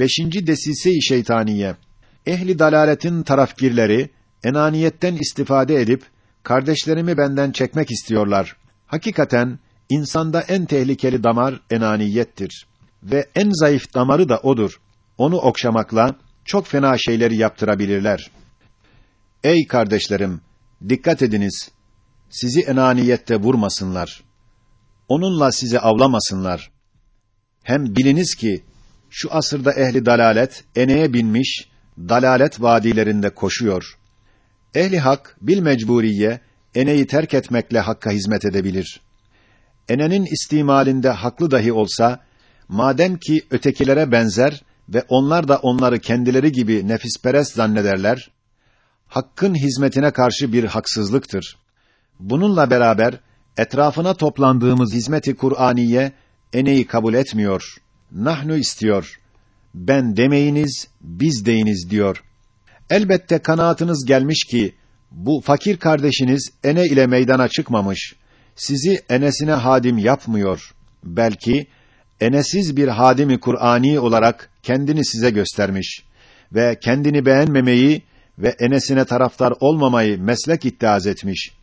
Beşinci desise-i şeytaniye. Ehli dalaletin tarafgirleri enaniyetten istifade edip kardeşlerimi benden çekmek istiyorlar. Hakikaten insanda en tehlikeli damar enaniyettir ve en zayıf damarı da odur. Onu okşamakla çok fena şeyleri yaptırabilirler. Ey kardeşlerim, dikkat ediniz. Sizi enaniyette vurmasınlar. Onunla sizi avlamasınlar. Hem biliniz ki şu asırda ehli dalalet eneye binmiş, dalalet vadilerinde koşuyor. Ehli hak bil mecburiye eneyi terk etmekle hakka hizmet edebilir. Enenin istimalinde haklı dahi olsa, madem ki ötekilere benzer ve onlar da onları kendileri gibi nefisperest zannederler, hakkın hizmetine karşı bir haksızlıktır. Bununla beraber etrafına toplandığımız hizmeti Kur'aniye eneyi kabul etmiyor. Nahnu istiyor. Ben demeyiniz, biz deyiniz diyor. Elbette kanaatınız gelmiş ki bu fakir kardeşiniz ene ile meydana çıkmamış. Sizi enesine hadim yapmıyor. Belki enesiz bir hadimi Kur'ani olarak kendini size göstermiş ve kendini beğenmemeyi ve enesine taraftar olmamayı meslek iddiaz etmiş.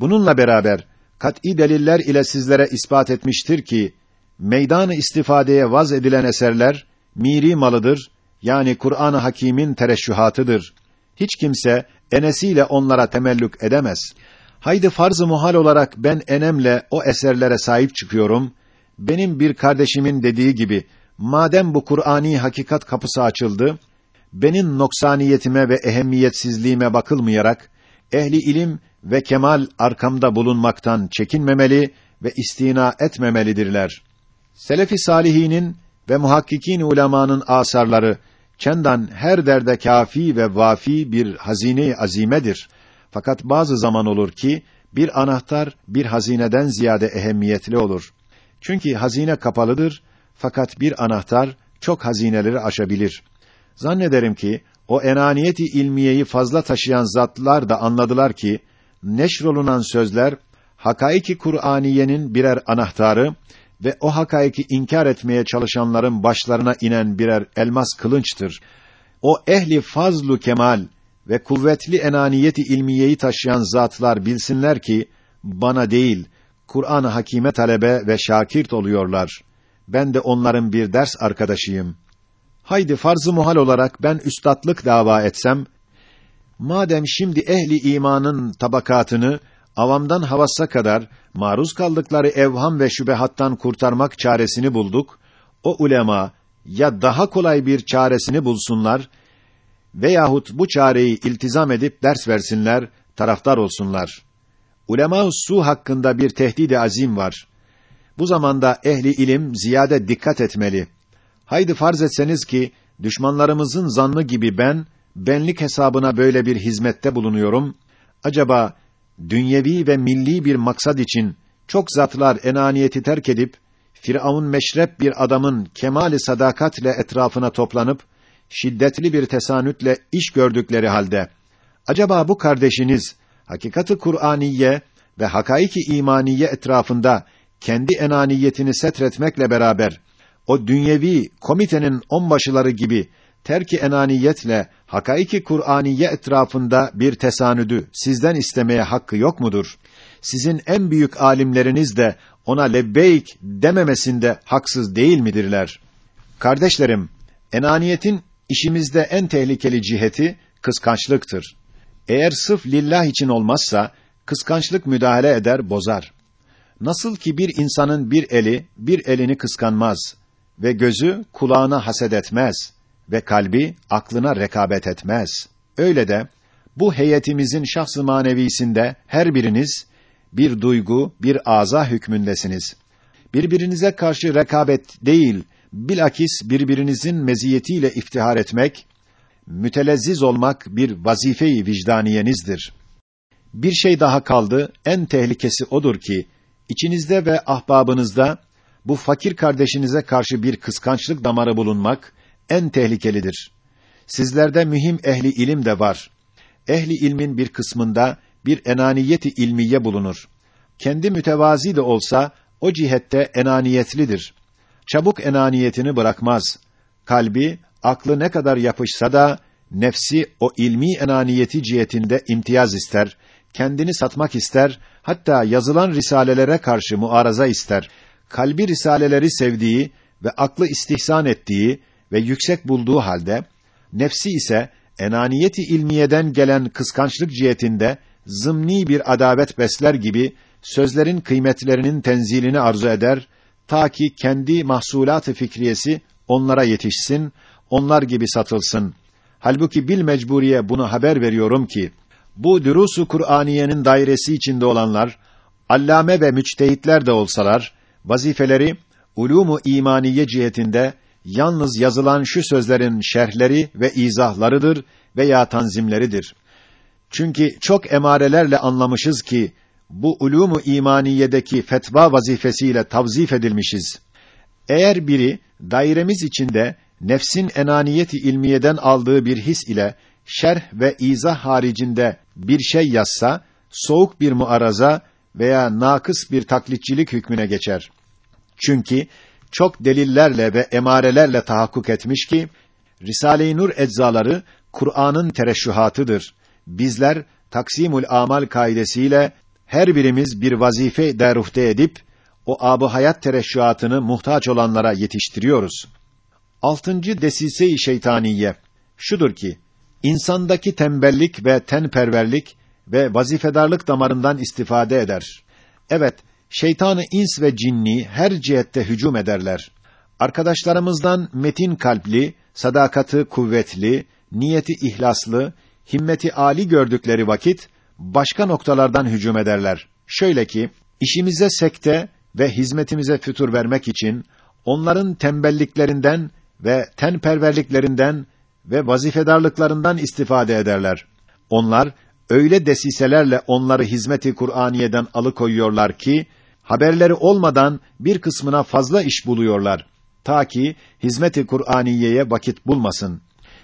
Bununla beraber kat'î deliller ile sizlere ispat etmiştir ki meydanı istifadeye vaz edilen eserler miri malıdır. Yani Kur'an-ı Hakîm'in tereşşühatıdır. Hiç kimse enesiyle onlara temellük edemez. Haydi farz-ı muhal olarak ben enemle o eserlere sahip çıkıyorum. Benim bir kardeşimin dediği gibi madem bu Kur'ani hakikat kapısı açıldı, benim noksaniyetime ve ehemmiyetsizliğime bakılmayarak ehli ilim ve kemal arkamda bulunmaktan çekinmemeli ve istina etmemelidirler. Selefi salihinin ve muhakkikin ulemanın asarları çendan her derde kafi ve vafi bir hazine azimedir. Fakat bazı zaman olur ki bir anahtar bir hazineden ziyade ehemmiyetli olur. Çünkü hazine kapalıdır fakat bir anahtar çok hazineleri aşabilir. Zannederim ki o enaniyeti ilmiyeyi fazla taşıyan zatlar da anladılar ki neşrolunan sözler hakaiki Kur'aniyenin birer anahtarı ve o hakaiki inkar etmeye çalışanların başlarına inen birer elmas kılınçtır. O ehli fazlu kemal ve kuvvetli enaniyeti ilmiyeyi taşıyan zatlar bilsinler ki bana değil Kur'an-ı Hakîme talebe ve şakirt oluyorlar. Ben de onların bir ders arkadaşıyım. Haydi farz-ı muhal olarak ben üstatlık dava etsem, madem şimdi ehli imanın tabakatını avamdan havassa kadar maruz kaldıkları evham ve şübehattan kurtarmak çaresini bulduk, o ulema ya daha kolay bir çaresini bulsunlar veyahut bu çareyi iltizam edip ders versinler, taraftar olsunlar. Ulema su hakkında bir tehdidi azim var. Bu zamanda ehli ilim ziyade dikkat etmeli. Haydi farz etseniz ki düşmanlarımızın zannı gibi ben benlik hesabına böyle bir hizmette bulunuyorum. Acaba dünyevi ve milli bir maksat için çok zatlar enaniyeti terk edip Firavun meşrep bir adamın kemali sadakatle etrafına toplanıp şiddetli bir tesanütle iş gördükleri halde acaba bu kardeşiniz hakikati Kur'aniye ve hakaiki imaniye etrafında kendi enaniyetini setretmekle beraber o dünyevi komitenin onbaşıları gibi terki enaniyetle hakaiki Kur'aniye etrafında bir tesanüdü sizden istemeye hakkı yok mudur? Sizin en büyük alimleriniz de ona lebbeyk dememesinde haksız değil midirler? Kardeşlerim, enaniyetin işimizde en tehlikeli ciheti kıskançlıktır. Eğer sırf lillah için olmazsa kıskançlık müdahale eder, bozar. Nasıl ki bir insanın bir eli bir elini kıskanmaz ve gözü kulağına haset etmez ve kalbi aklına rekabet etmez. Öyle de bu heyetimizin şahs-ı manevisinde her biriniz bir duygu, bir aza hükmündesiniz. Birbirinize karşı rekabet değil, bilakis birbirinizin meziyetiyle iftihar etmek, mütelezziz olmak bir vazife-i vicdaniyenizdir. Bir şey daha kaldı, en tehlikesi odur ki, içinizde ve ahbabınızda bu fakir kardeşinize karşı bir kıskançlık damarı bulunmak en tehlikelidir. Sizlerde mühim ehli ilim de var. Ehli ilmin bir kısmında bir enaniyeti ilmiye bulunur. Kendi mütevazi de olsa o cihette enaniyetlidir. Çabuk enaniyetini bırakmaz. Kalbi aklı ne kadar yapışsa da nefsi o ilmi enaniyeti cihetinde imtiyaz ister, kendini satmak ister, hatta yazılan risalelere karşı muaraza ister. Kalbi risaleleri sevdiği ve aklı istihsan ettiği ve yüksek bulduğu halde nefsi ise enaniyeti ilmiyeden gelen kıskançlık cihetinde zımni bir adavet besler gibi sözlerin kıymetlerinin tenzilini arzu eder ta ki kendi mahsulat-ı fikriyesi onlara yetişsin, onlar gibi satılsın. Halbuki bil mecburiye bunu haber veriyorum ki bu durusu Kur'aniyenin dairesi içinde olanlar allame ve müçtehitler de olsalar vazifeleri ulumu imaniye cihetinde yalnız yazılan şu sözlerin şerhleri ve izahlarıdır veya tanzimleridir. Çünkü çok emarelerle anlamışız ki bu ulumu imaniyedeki fetva vazifesiyle tavzif edilmişiz. Eğer biri dairemiz içinde nefsin enaniyeti ilmiyeden aldığı bir his ile şerh ve izah haricinde bir şey yazsa, soğuk bir muaraza veya nakıs bir taklitçilik hükmüne geçer. Çünkü çok delillerle ve emarelerle tahakkuk etmiş ki Risale-i Nur eczaları Kur'an'ın tereşşuhatıdır. Bizler taksimul amal kaidesiyle her birimiz bir vazife deruhte edip o abu hayat tereşşuhatını muhtaç olanlara yetiştiriyoruz. Altıncı desise-i şeytaniye şudur ki insandaki tembellik ve tenperverlik ve vazifedarlık damarından istifade eder. Evet, şeytanı ins ve cinni her cihette hücum ederler. Arkadaşlarımızdan metin kalpli, sadakati kuvvetli, niyeti ihlaslı, himmeti ali gördükleri vakit başka noktalardan hücum ederler. Şöyle ki, işimize sekte ve hizmetimize fütur vermek için onların tembelliklerinden ve tenperverliklerinden ve vazifedarlıklarından istifade ederler. Onlar öyle desiselerle onları hizmeti Kur'aniye'den alıkoyuyorlar ki haberleri olmadan bir kısmına fazla iş buluyorlar ta ki hizmeti Kur'aniyeye vakit bulmasın.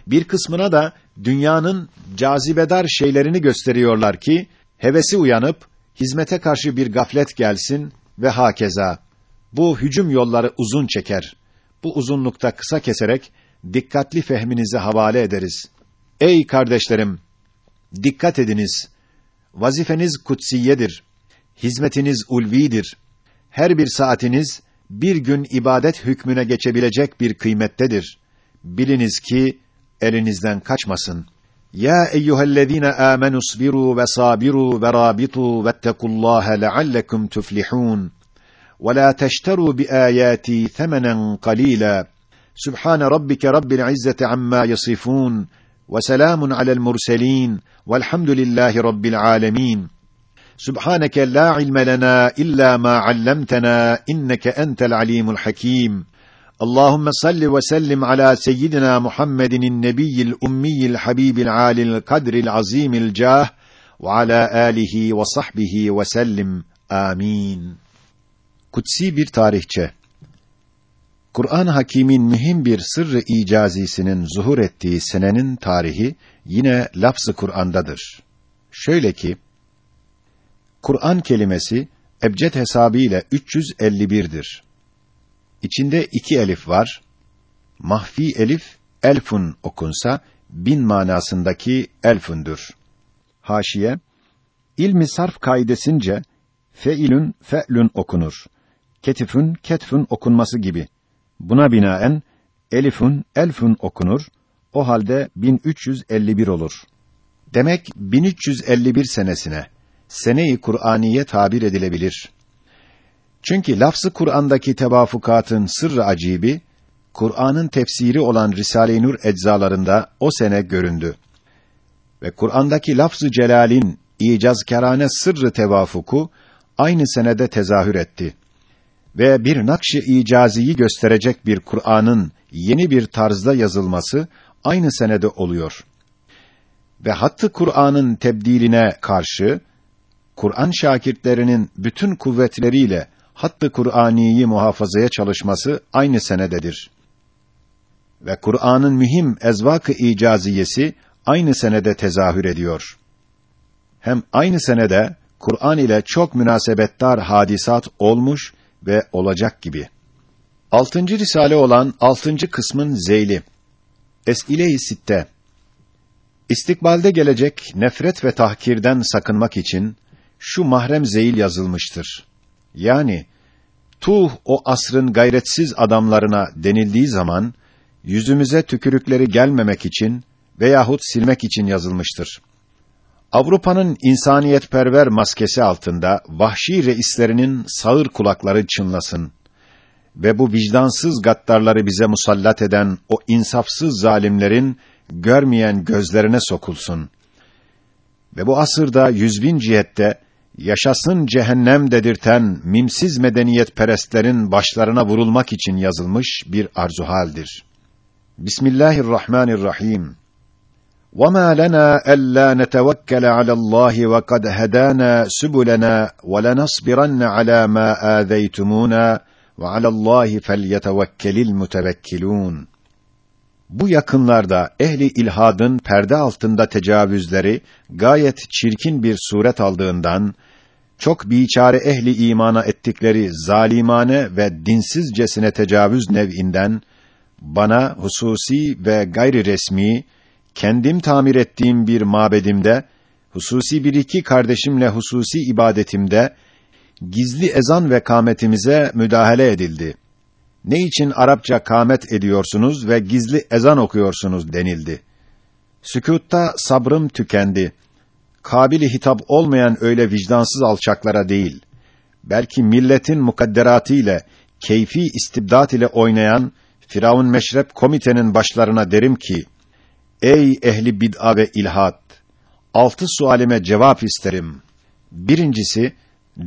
Bir kısmına da dünyanın cazibedar şeylerini gösteriyorlar ki hevesi uyanıp hizmete karşı bir gaflet gelsin ve hakeza. Bu hücum yolları uzun çeker. Bu uzunlukta kısa keserek dikkatli fehminize havale ederiz. Ey kardeşlerim, dikkat ediniz. Vazifeniz kutsiyedir. Hizmetiniz ulvidir. Her bir saatiniz bir gün ibadet hükmüne geçebilecek bir kıymettedir. Biliniz ki elinizden kaçmasın. Ya eyyuhellezine amenu sabiru ve sabiru ve rabitu vettekullaha leallekum tuflihun. Ve la teşteru bi ayati themenen qalila. Subhane rabbike rabbil izzeti amma yasifun. Ve selamun alel Subhaneke la ilme lena illa ma allamtena inneke entel alimul hakim. Allahumme salli ve sellim ala seyyidina Muhammedin nebiyyil ummiyil habibil alil kadril azimil cah ve ala alihi ve sahbihi ve sellim. Amin. Kutsi bir tarihçe. Kur'an-ı Hakîm'in mühim bir sırrı icazisinin zuhur ettiği senenin tarihi yine lafz-ı Kur'an'dadır. Şöyle ki Kur'an kelimesi ebced hesabı ile 351'dir. İçinde iki elif var. Mahfi elif elfun okunsa bin manasındaki elfundur. Haşiye İlmi sarf kaidesince feilün fe'lün okunur. Ketifün ketfün okunması gibi. Buna binaen elifun elfun okunur. O halde 1351 olur. Demek 1351 senesine sene-i Kur'aniye tabir edilebilir. Çünkü lafzı Kur'an'daki tevafukatın sırrı acibi Kur'an'ın tefsiri olan Risale-i Nur eczalarında o sene göründü. Ve Kur'an'daki lafzı celalin icazkârane sırrı tevafuku aynı senede tezahür etti. Ve bir nakş-ı icaziyi gösterecek bir Kur'an'ın yeni bir tarzda yazılması aynı senede oluyor. Ve hattı Kur'an'ın tebdiline karşı Kur'an şakirtlerinin bütün kuvvetleriyle hattı Kur'aniyi muhafazaya çalışması aynı senededir. Ve Kur'an'ın mühim ezvak-ı icaziyesi aynı senede tezahür ediyor. Hem aynı senede Kur'an ile çok münasebettar hadisat olmuş ve olacak gibi. Altıncı risale olan altıncı kısmın zeyli. Es'ile-i Sitte İstikbalde gelecek nefret ve tahkirden sakınmak için şu mahrem zeyil yazılmıştır. Yani tuh o asrın gayretsiz adamlarına denildiği zaman yüzümüze tükürükleri gelmemek için veyahut silmek için yazılmıştır. Avrupa'nın insaniyetperver maskesi altında vahşi reislerinin sağır kulakları çınlasın ve bu vicdansız gaddarları bize musallat eden o insafsız zalimlerin görmeyen gözlerine sokulsun. Ve bu asırda yüzbin cihette yaşasın cehennem dedirten mimsiz medeniyet perestlerin başlarına vurulmak için yazılmış bir arzuhaldir. Bismillahirrahmanirrahim. وَمَا لَنَا أَلَّا نَتَوَكَّلَ عَلَى اللّٰهِ وَقَدْ هَدَانَا سُبُلَنَا وَلَنَصْبِرَنَّ عَلَى مَا آذَيْتُمُونَا وَعَلَى اللّٰهِ فَلْيَتَوَكَّلِ الْمُتَوَكِّلُونَ Bu yakınlarda ehli ilhadın perde altında tecavüzleri gayet çirkin bir suret aldığından çok biçare ehli imana ettikleri zalimane ve dinsizcesine tecavüz nev'inden bana hususi ve gayri resmi kendim tamir ettiğim bir mabedimde hususi bir iki kardeşimle hususi ibadetimde gizli ezan ve kâmetimize müdahale edildi. Ne için Arapça kâmet ediyorsunuz ve gizli ezan okuyorsunuz denildi. Sükûtta sabrım tükendi. Kabili hitap olmayan öyle vicdansız alçaklara değil, belki milletin mukadderatı ile, keyfi istibdat ile oynayan Firavun Meşrep komitenin başlarına derim ki, ey ehli bid'a ve ilhat, altı sualime cevap isterim. Birincisi,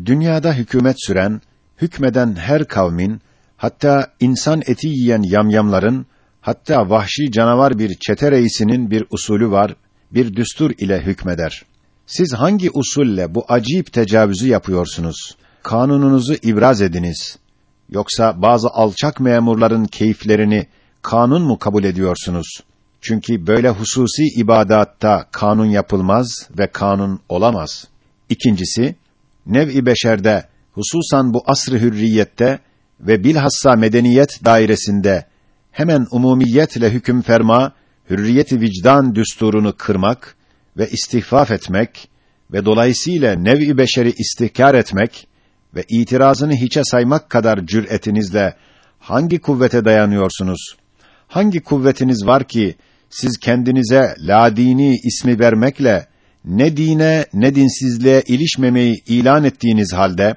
dünyada hükümet süren, hükmeden her kavmin, hatta insan eti yiyen yamyamların, hatta vahşi canavar bir çete reisinin bir usulü var, bir düstur ile hükmeder. Siz hangi usulle bu acip tecavüzü yapıyorsunuz? Kanununuzu ibraz ediniz. Yoksa bazı alçak memurların keyiflerini kanun mu kabul ediyorsunuz? Çünkü böyle hususi ibadatta kanun yapılmaz ve kanun olamaz. İkincisi, nev-i beşerde, hususan bu asr-ı hürriyette ve bilhassa medeniyet dairesinde hemen umumiyetle hüküm ferma, hürriyeti vicdan düsturunu kırmak ve istihfaf etmek ve dolayısıyla nev-i beşeri istihkar etmek ve itirazını hiçe saymak kadar cüretinizle hangi kuvvete dayanıyorsunuz? Hangi kuvvetiniz var ki siz kendinize ladini ismi vermekle ne dine ne dinsizliğe ilişmemeyi ilan ettiğiniz halde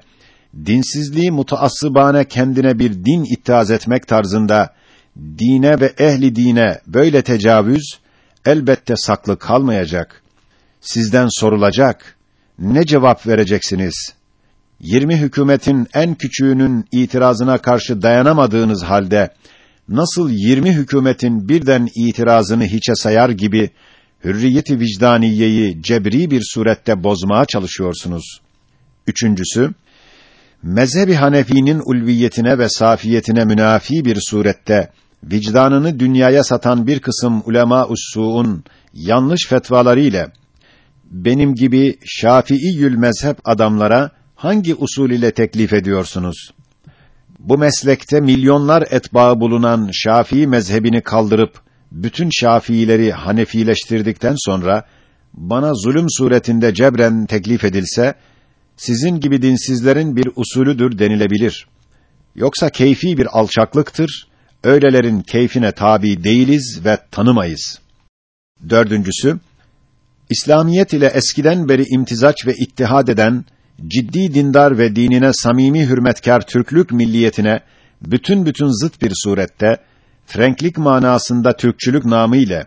dinsizliği mutaassıbane kendine bir din ittihaz etmek tarzında dine ve ehli dine böyle tecavüz elbette saklı kalmayacak. Sizden sorulacak. Ne cevap vereceksiniz? 20 hükümetin en küçüğünün itirazına karşı dayanamadığınız halde nasıl 20 hükümetin birden itirazını hiçe sayar gibi hürriyeti vicdaniyeyi cebri bir surette bozmaya çalışıyorsunuz. Üçüncüsü, mezhebi Hanefi'nin ulviyetine ve safiyetine münafi bir surette vicdanını dünyaya satan bir kısım ulema-us yanlış fetvaları ile benim gibi Şafii'yül mezhep adamlara hangi usul ile teklif ediyorsunuz? Bu meslekte milyonlar etbaı bulunan Şafii mezhebini kaldırıp bütün Şafiileri Hanefileştirdikten sonra bana zulüm suretinde cebren teklif edilse sizin gibi dinsizlerin bir usulüdür denilebilir. Yoksa keyfi bir alçaklıktır. Öylelerin keyfine tabi değiliz ve tanımayız. Dördüncüsü, İslamiyet ile eskiden beri imtizaç ve ittihad eden ciddi dindar ve dinine samimi hürmetkar Türklük milliyetine bütün bütün zıt bir surette Frenklik manasında Türkçülük namı ile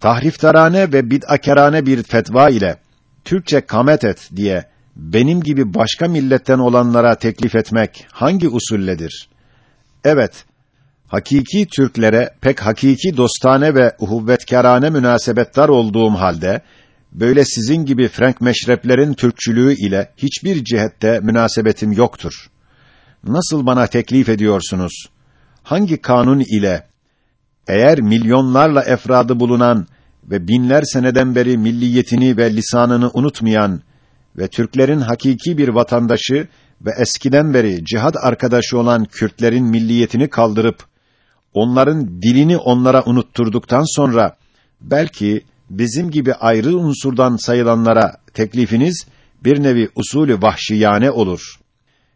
tahriftarane ve bid'akerane bir fetva ile Türkçe kamet et diye benim gibi başka milletten olanlara teklif etmek hangi usulledir? Evet, hakiki Türklere pek hakiki dostane ve uhuvvetkârane münasebettar olduğum halde böyle sizin gibi Frank meşreplerin Türkçülüğü ile hiçbir cihette münasebetim yoktur. Nasıl bana teklif ediyorsunuz? Hangi kanun ile eğer milyonlarla efradı bulunan ve binler seneden beri milliyetini ve lisanını unutmayan ve Türklerin hakiki bir vatandaşı ve eskiden beri cihad arkadaşı olan Kürtlerin milliyetini kaldırıp onların dilini onlara unutturduktan sonra belki bizim gibi ayrı unsurdan sayılanlara teklifiniz bir nevi usulü vahşiyane olur.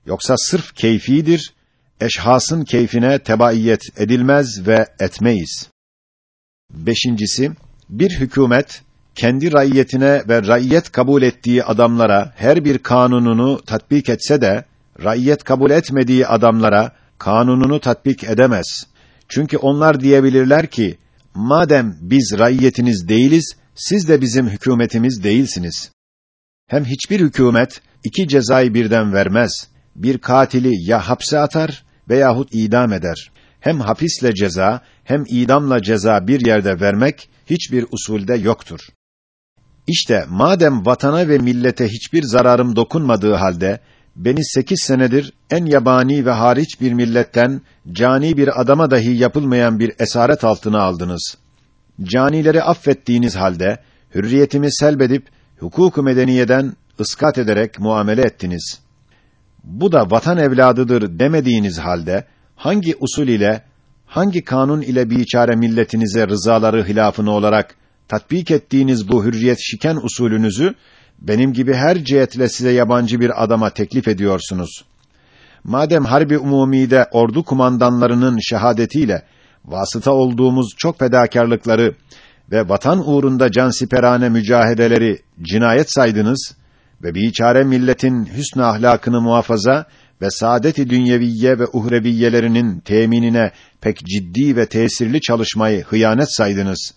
Yoksa sırf keyfidir, eşhasın keyfine tebaiyet edilmez ve etmeyiz. Beşincisi, bir hükümet, kendi raiyetine ve raiyet kabul ettiği adamlara her bir kanununu tatbik etse de, raiyet kabul etmediği adamlara kanununu tatbik edemez. Çünkü onlar diyebilirler ki, madem biz raiyetiniz değiliz, siz de bizim hükümetimiz değilsiniz. Hem hiçbir hükümet iki cezayı birden vermez. Bir katili ya hapse atar veyahut idam eder. Hem hapisle ceza hem idamla ceza bir yerde vermek hiçbir usulde yoktur. İşte madem vatana ve millete hiçbir zararım dokunmadığı halde beni sekiz senedir en yabani ve hariç bir milletten cani bir adama dahi yapılmayan bir esaret altına aldınız. Canileri affettiğiniz halde hürriyetimi selbedip hukuk-u medeniyeden ıskat ederek muamele ettiniz. Bu da vatan evladıdır demediğiniz halde hangi usul ile hangi kanun ile biçare milletinize rızaları hilafını olarak tatbik ettiğiniz bu hürriyet şiken usulünüzü benim gibi her cihetle size yabancı bir adama teklif ediyorsunuz. Madem harbi umumide ordu kumandanlarının şehadetiyle vasıta olduğumuz çok fedakarlıkları ve vatan uğrunda cansiperane mücahedeleri cinayet saydınız ve biçare milletin hüsnü ahlakını muhafaza ve saadet-i dünyeviye ve uhreviyelerinin teminine pek ciddi ve tesirli çalışmayı hıyanet saydınız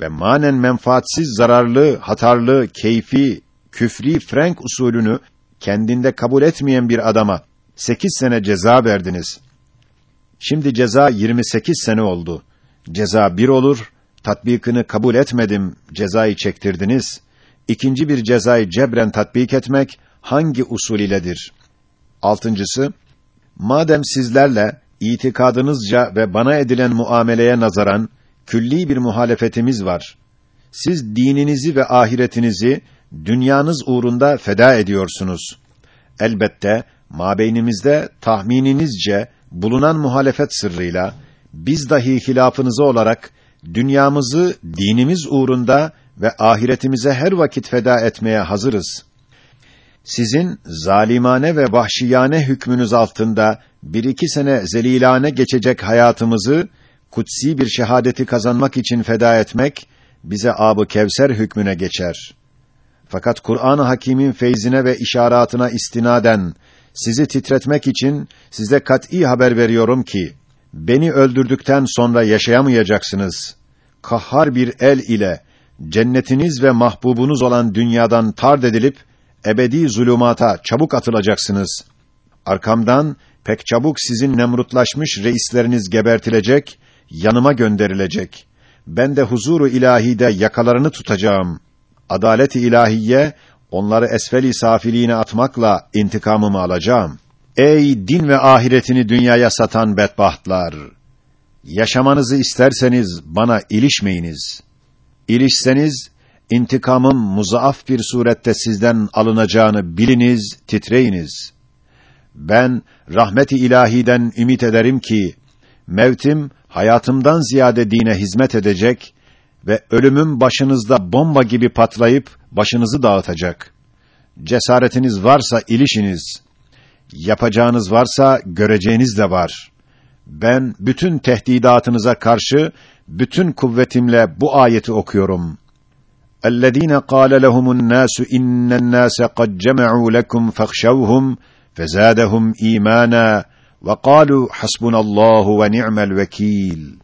ve manen menfaatsiz zararlı, hatarlı, keyfi, küfri Frank usulünü kendinde kabul etmeyen bir adama sekiz sene ceza verdiniz. Şimdi ceza 28 sene oldu. Ceza bir olur, tatbikini kabul etmedim, cezayı çektirdiniz. İkinci bir cezayı cebren tatbik etmek hangi usul iledir? Altıncısı, madem sizlerle itikadınızca ve bana edilen muameleye nazaran külli bir muhalefetimiz var. Siz dininizi ve ahiretinizi dünyanız uğrunda feda ediyorsunuz. Elbette mabeynimizde tahmininizce bulunan muhalefet sırrıyla biz dahi hilafınızı olarak dünyamızı dinimiz uğrunda ve ahiretimize her vakit feda etmeye hazırız. Sizin zalimane ve vahşiyane hükmünüz altında bir iki sene zelilane geçecek hayatımızı kutsi bir şehadeti kazanmak için feda etmek bize abı Kevser hükmüne geçer. Fakat Kur'an-ı Hakîm'in feyzine ve işaretine istinaden sizi titretmek için size kat'î haber veriyorum ki beni öldürdükten sonra yaşayamayacaksınız. Kahhar bir el ile cennetiniz ve mahbubunuz olan dünyadan tard edilip ebedi zulümata çabuk atılacaksınız. Arkamdan pek çabuk sizin nemrutlaşmış reisleriniz gebertilecek, yanıma gönderilecek. Ben de huzuru ilahide yakalarını tutacağım. Adalet-i ilahiye onları esfel-i safiliğine atmakla intikamımı alacağım. Ey din ve ahiretini dünyaya satan bedbahtlar! Yaşamanızı isterseniz bana ilişmeyiniz. İlişseniz, intikamım muzaaf bir surette sizden alınacağını biliniz, titreyiniz. Ben, rahmet-i ilahiden ümit ederim ki, mevtim, hayatımdan ziyade dine hizmet edecek ve ölümüm başınızda bomba gibi patlayıp, başınızı dağıtacak. Cesaretiniz varsa ilişiniz. Yapacağınız varsa göreceğiniz de var. Ben bütün tehdidatınıza karşı bütün kuvvetimle bu ayeti okuyorum. اَلَّذ۪ينَ قَالَ لَهُمُ النَّاسُ اِنَّ النَّاسَ قَدْ جَمَعُوا لَكُمْ فَاخْشَوْهُمْ فَزَادَهُمْ اِيمَانًا وَقَالُوا حَسْبُنَا اللّٰهُ وَنِعْمَ الْوَكِيلُ.